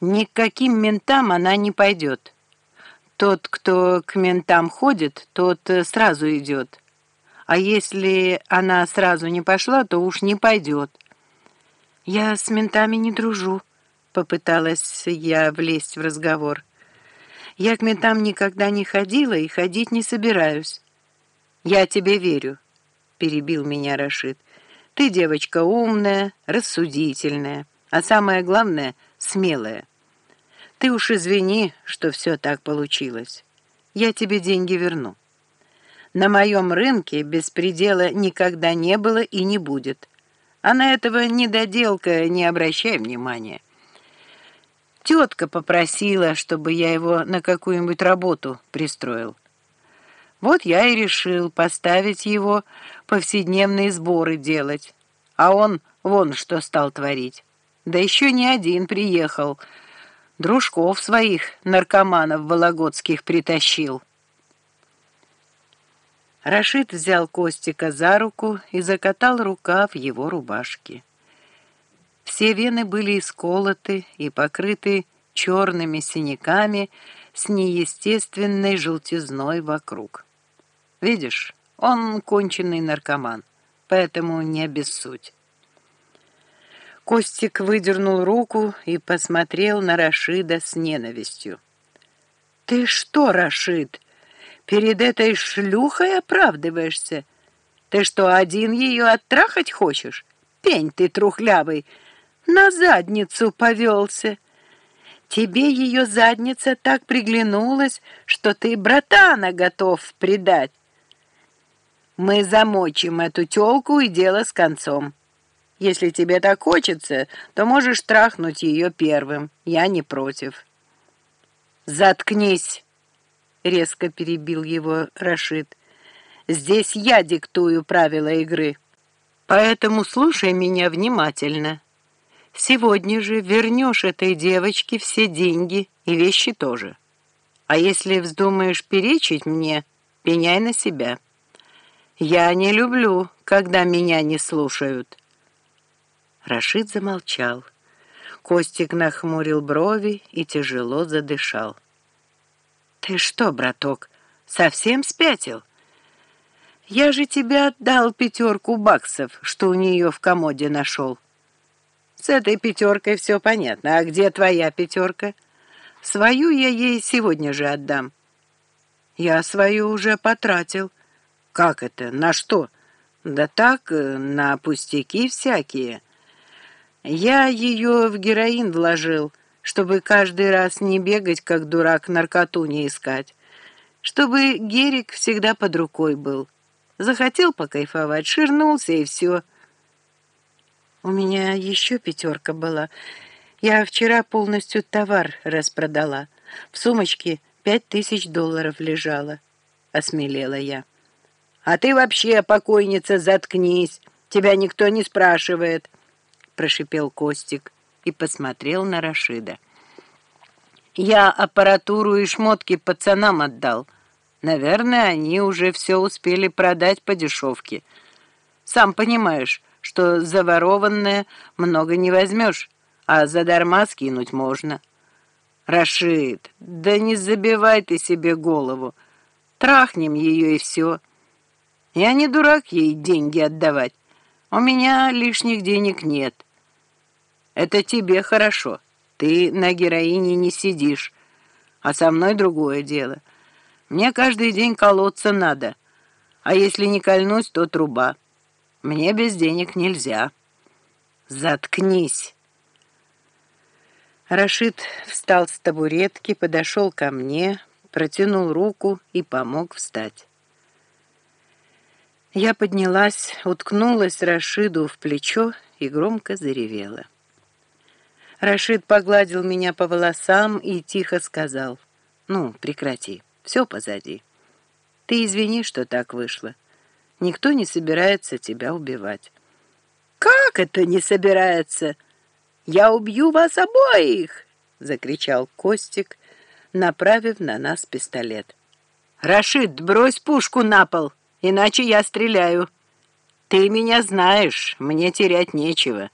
Ни к каким ментам она не пойдет. Тот, кто к ментам ходит, тот э, сразу идет. А если она сразу не пошла, то уж не пойдет. «Я с ментами не дружу», — попыталась я влезть в разговор. «Я к ментам никогда не ходила и ходить не собираюсь». «Я тебе верю», — перебил меня Рашид. «Ты девочка умная, рассудительная, а самое главное — смелая. Ты уж извини, что все так получилось. Я тебе деньги верну. На моем рынке беспредела никогда не было и не будет». А на этого недоделка не обращай внимания. Тетка попросила, чтобы я его на какую-нибудь работу пристроил. Вот я и решил поставить его повседневные сборы делать. А он вон что стал творить. Да еще не один приехал. Дружков своих наркоманов вологодских притащил. Рашид взял Костика за руку и закатал рукав его рубашки. Все вены были исколоты и покрыты черными синяками с неестественной желтизной вокруг. Видишь, он конченый наркоман, поэтому не обессудь. Костик выдернул руку и посмотрел на Рашида с ненавистью. «Ты что, Рашид?» Перед этой шлюхой оправдываешься? Ты что, один ее оттрахать хочешь? Пень ты трухлявый, на задницу повелся. Тебе ее задница так приглянулась, что ты братана готов предать. Мы замочим эту тёлку и дело с концом. Если тебе так хочется, то можешь трахнуть ее первым. Я не против. Заткнись резко перебил его Рашид. «Здесь я диктую правила игры, поэтому слушай меня внимательно. Сегодня же вернешь этой девочке все деньги и вещи тоже. А если вздумаешь перечить мне, пеняй на себя. Я не люблю, когда меня не слушают». Рашид замолчал. Костик нахмурил брови и тяжело задышал. «Ты что, браток, совсем спятил? Я же тебе отдал пятерку баксов, что у нее в комоде нашел». «С этой пятеркой все понятно. А где твоя пятерка?» «Свою я ей сегодня же отдам». «Я свою уже потратил». «Как это? На что?» «Да так, э, на пустяки всякие». «Я ее в героин вложил» чтобы каждый раз не бегать, как дурак, наркоту не искать, чтобы Герик всегда под рукой был. Захотел покайфовать, ширнулся и все. У меня еще пятерка была. Я вчера полностью товар распродала. В сумочке пять тысяч долларов лежало. Осмелела я. «А ты вообще, покойница, заткнись! Тебя никто не спрашивает!» Прошипел Костик и посмотрел на Рашида. «Я аппаратуру и шмотки пацанам отдал. Наверное, они уже все успели продать по дешевке. Сам понимаешь, что заворованное много не возьмешь, а задарма скинуть можно». «Рашид, да не забивай ты себе голову. Трахнем ее и все. Я не дурак ей деньги отдавать. У меня лишних денег нет. Это тебе хорошо. Ты на героине не сидишь. А со мной другое дело. Мне каждый день колоться надо. А если не кольнусь, то труба. Мне без денег нельзя. Заткнись. Рашид встал с табуретки, подошел ко мне, протянул руку и помог встать. Я поднялась, уткнулась Рашиду в плечо и громко заревела. Рашид погладил меня по волосам и тихо сказал, «Ну, прекрати, все позади. Ты извини, что так вышло. Никто не собирается тебя убивать». «Как это не собирается? Я убью вас обоих!» — закричал Костик, направив на нас пистолет. «Рашид, брось пушку на пол, иначе я стреляю. Ты меня знаешь, мне терять нечего».